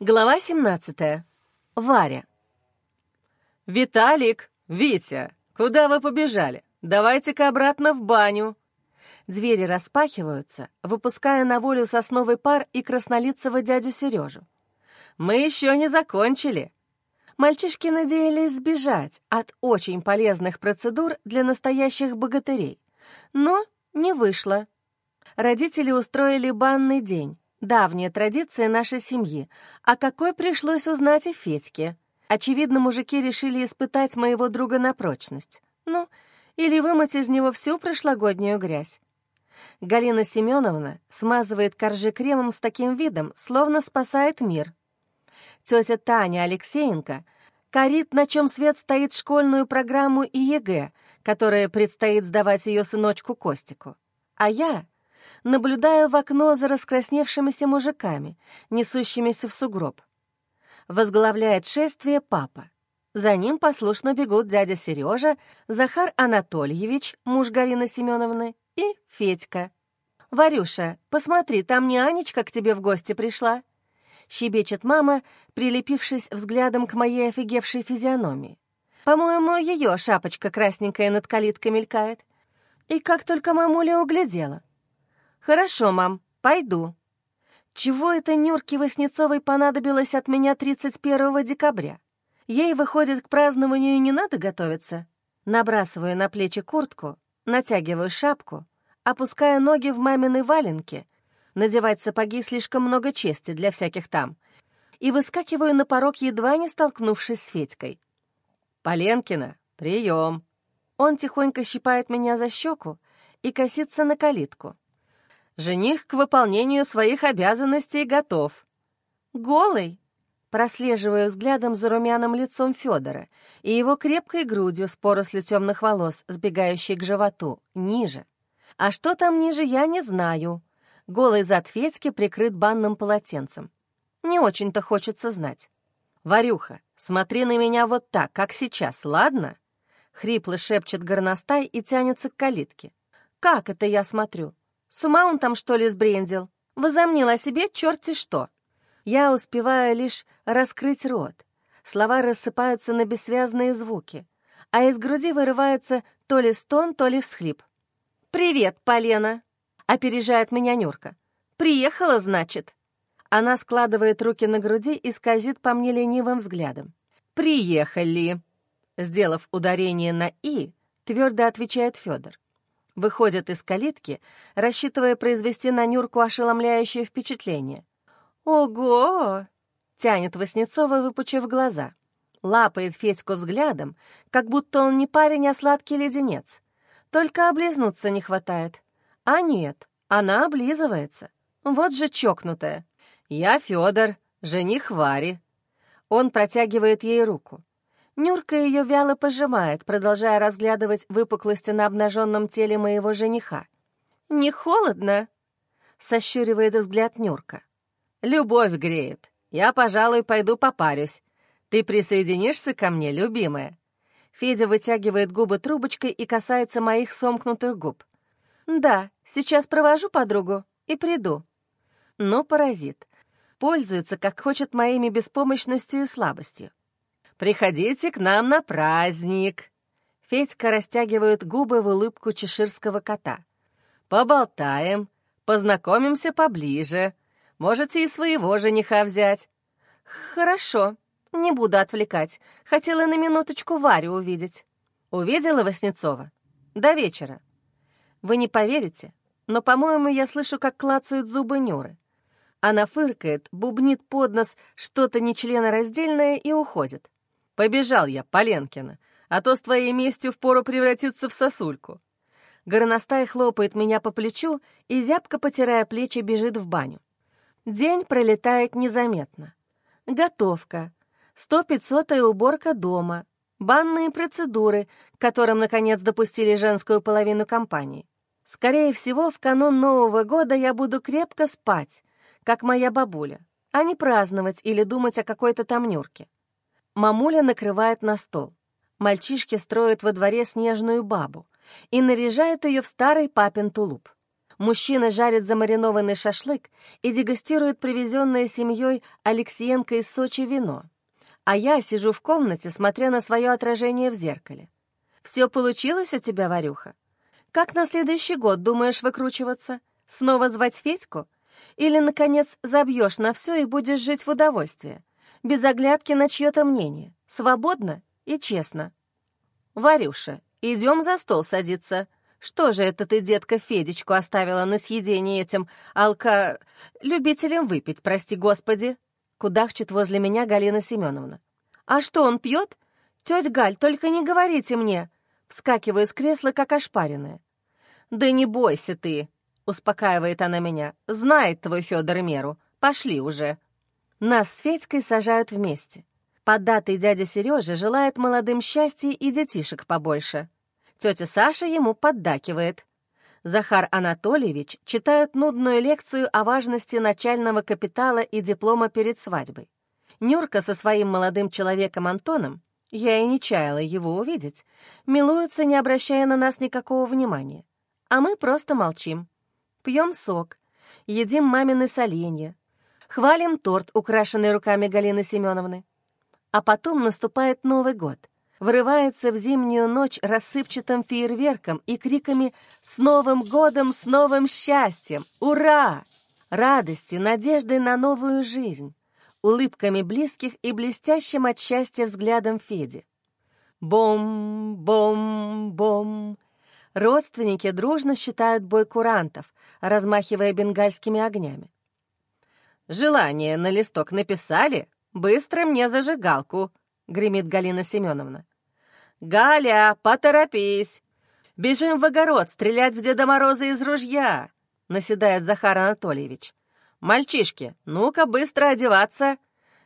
Глава 17. Варя. «Виталик! Витя! Куда вы побежали? Давайте-ка обратно в баню!» Двери распахиваются, выпуская на волю сосновый пар и краснолицего дядю Сережу. «Мы еще не закончили!» Мальчишки надеялись сбежать от очень полезных процедур для настоящих богатырей. Но не вышло. Родители устроили банный день, Давняя традиция нашей семьи, а какой пришлось узнать и Федьке. Очевидно, мужики решили испытать моего друга на прочность. Ну, или вымыть из него всю прошлогоднюю грязь. Галина Семеновна смазывает коржи кремом с таким видом, словно спасает мир. Тетя Таня Алексеенко корит, на чем свет стоит школьную программу и ЕГЭ, которая предстоит сдавать ее сыночку Костику. А я наблюдаю в окно за раскрасневшимися мужиками, несущимися в сугроб. Возглавляет шествие папа. За ним послушно бегут дядя Сережа, Захар Анатольевич, муж Галины Семеновны, и Федька. «Варюша, посмотри, там не Анечка к тебе в гости пришла?» Щебечет мама, прилепившись взглядом к моей офигевшей физиономии. «По-моему, ее шапочка красненькая над калиткой мелькает. И как только мамуля углядела, «Хорошо, мам, пойду». Чего это Нюрке Васнецовой понадобилось от меня 31 декабря? Ей, выходит, к празднованию не надо готовиться? Набрасываю на плечи куртку, натягиваю шапку, опуская ноги в мамины валенки, надевать сапоги слишком много чести для всяких там, и выскакиваю на порог, едва не столкнувшись с Федькой. «Поленкина, прием!» Он тихонько щипает меня за щеку и косится на калитку. Жених к выполнению своих обязанностей готов. Голый? Прослеживаю взглядом за румяным лицом Федора и его крепкой грудью с порослью темных волос, сбегающей к животу, ниже. А что там ниже, я не знаю. Голый зад Федьки прикрыт банным полотенцем. Не очень-то хочется знать. «Варюха, смотри на меня вот так, как сейчас, ладно?» Хрипло шепчет горностай и тянется к калитке. «Как это я смотрю? С ума он там, что ли, сбрендил? Возомнил о себе черти что. Я успеваю лишь раскрыть рот. Слова рассыпаются на бессвязные звуки, а из груди вырывается то ли стон, то ли всхлип. «Привет, Полена!» — опережает меня Нюрка. «Приехала, значит?» Она складывает руки на груди и скользит по мне ленивым взглядом. «Приехали!» Сделав ударение на «и», твердо отвечает Федор. Выходит из калитки, рассчитывая произвести на Нюрку ошеломляющее впечатление. «Ого!» — тянет Васнецова, выпучив глаза. Лапает Федьку взглядом, как будто он не парень, а сладкий леденец. Только облизнуться не хватает. А нет, она облизывается. Вот же чокнутая. «Я Федор, жених Вари». Он протягивает ей руку. Нюрка ее вяло пожимает, продолжая разглядывать выпуклости на обнаженном теле моего жениха. «Не холодно?» — сощуривает взгляд Нюрка. «Любовь греет. Я, пожалуй, пойду попарюсь. Ты присоединишься ко мне, любимая?» Федя вытягивает губы трубочкой и касается моих сомкнутых губ. «Да, сейчас провожу подругу и приду». Но паразит. Пользуется, как хочет, моими беспомощностью и слабостью. Приходите к нам на праздник!» Федька растягивает губы в улыбку чеширского кота. «Поболтаем, познакомимся поближе. Можете и своего жениха взять». «Хорошо, не буду отвлекать. Хотела на минуточку Варю увидеть». «Увидела Васнецова?» «До вечера». «Вы не поверите, но, по-моему, я слышу, как клацают зубы Нюры. Она фыркает, бубнит под нос что-то нечленораздельное и уходит. Побежал я, Поленкина, а то с твоей местью впору превратиться в сосульку. Горностай хлопает меня по плечу и, зябко потирая плечи, бежит в баню. День пролетает незаметно. Готовка, сто-пятьсотая уборка дома, банные процедуры, которым, наконец, допустили женскую половину компании. Скорее всего, в канун Нового года я буду крепко спать, как моя бабуля, а не праздновать или думать о какой-то там Нюрке. Мамуля накрывает на стол. Мальчишки строят во дворе снежную бабу и наряжают ее в старый папин тулуп. Мужчина жарит замаринованный шашлык и дегустирует привезенное семьей Алексеенко из Сочи вино. А я сижу в комнате, смотря на свое отражение в зеркале. «Все получилось у тебя, Варюха? Как на следующий год думаешь выкручиваться? Снова звать Федьку? Или, наконец, забьешь на все и будешь жить в удовольствии, без оглядки на чье-то мнение, свободно и честно?» «Варюша, идем за стол садиться», что же это ты, детка, Федечку оставила на съедение этим алка... любителям выпить, прости господи?» Кудахчет возле меня Галина Семеновна. «А что, он пьет? Тетя Галь, только не говорите мне!» Вскакиваю с кресла, как ошпаренная. «Да не бойся ты!» — успокаивает она меня. «Знает твой Федор меру. Пошли уже!» Нас с Федькой сажают вместе. Поддатый дядя Сережа желает молодым счастья и детишек побольше. Тетя Саша ему поддакивает. Захар Анатольевич читает нудную лекцию о важности начального капитала и диплома перед свадьбой. Нюрка со своим молодым человеком Антоном, я и не чаяла его увидеть, милуются, не обращая на нас никакого внимания. А мы просто молчим. Пьем сок, едим мамины соленья, хвалим торт, украшенный руками Галины Семеновны. А потом наступает Новый год — врывается в зимнюю ночь рассыпчатым фейерверком и криками «С Новым годом! С новым счастьем! Ура!» радости, надеждой на новую жизнь, улыбками близких и блестящим от счастья взглядом Феди. Бом-бом-бом. Родственники дружно считают бой курантов, размахивая бенгальскими огнями. «Желание на листок написали? Быстро мне зажигалку!» — гремит Галина Семеновна. «Галя, поторопись! Бежим в огород стрелять в Деда Мороза из ружья!» — наседает Захар Анатольевич. «Мальчишки, ну-ка быстро одеваться!»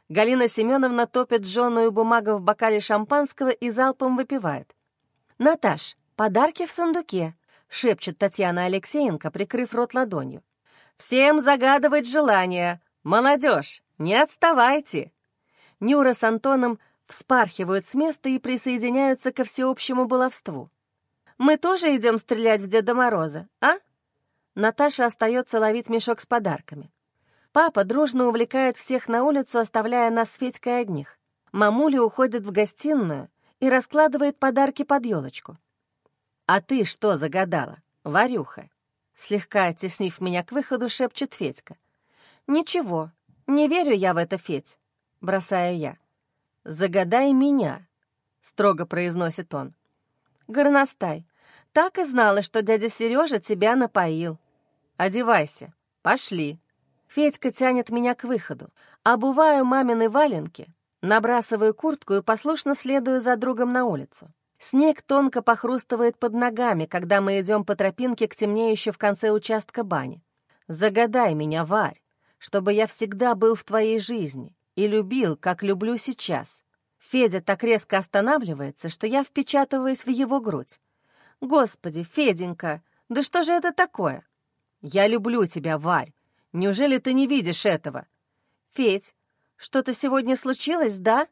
Галина Семеновна топит жженую бумагу в бокале шампанского и залпом выпивает. «Наташ, подарки в сундуке», — шепчет Татьяна Алексеенко, прикрыв рот ладонью. «Всем загадывать желания! Молодежь, не отставайте!» Нюра с Антоном вспархивают с места и присоединяются ко всеобщему баловству. «Мы тоже идем стрелять в Деда Мороза, а?» Наташа остается ловить мешок с подарками. Папа дружно увлекает всех на улицу, оставляя нас с Федькой одних. Мамуля уходит в гостиную и раскладывает подарки под елочку. «А ты что загадала, Варюха?» Слегка оттеснив меня к выходу, шепчет Федька. «Ничего, не верю я в это, Федь», — бросаю я. «Загадай меня», — строго произносит он. «Горностай, так и знала, что дядя Сережа тебя напоил. Одевайся, пошли». Федька тянет меня к выходу. Обуваю мамины валенки, набрасываю куртку и послушно следую за другом на улицу. Снег тонко похрустывает под ногами, когда мы идем по тропинке к темнеющей в конце участка бани. Загадай меня, Варь, чтобы я всегда был в твоей жизни, и любил, как люблю сейчас. Федя так резко останавливается, что я впечатываюсь в его грудь. Господи, Феденька, да что же это такое? Я люблю тебя, Варь. Неужели ты не видишь этого? Федь, что-то сегодня случилось, да?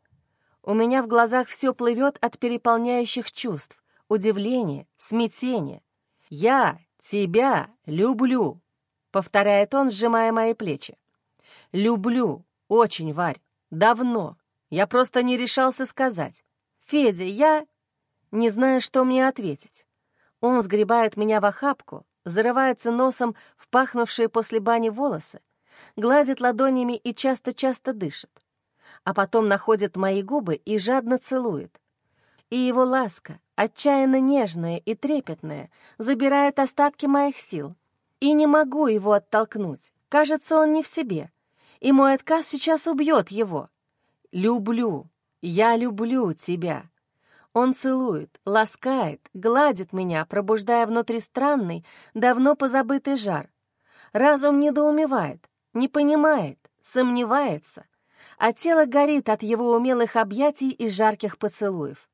У меня в глазах все плывет от переполняющих чувств, удивления, смятения. Я тебя люблю, повторяет он, сжимая мои плечи. Люблю, очень, Варь, давно. Я просто не решался сказать. «Федя, я...» Не знаю, что мне ответить. Он сгребает меня в охапку, зарывается носом в пахнувшие после бани волосы, гладит ладонями и часто-часто дышит. А потом находит мои губы и жадно целует. И его ласка, отчаянно нежная и трепетная, забирает остатки моих сил. И не могу его оттолкнуть. Кажется, он не в себе и мой отказ сейчас убьет его. Люблю, я люблю тебя. Он целует, ласкает, гладит меня, пробуждая внутри странный, давно позабытый жар. Разум недоумевает, не понимает, сомневается, а тело горит от его умелых объятий и жарких поцелуев.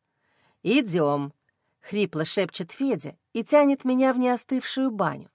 «Идем», — хрипло шепчет Федя и тянет меня в неостывшую баню.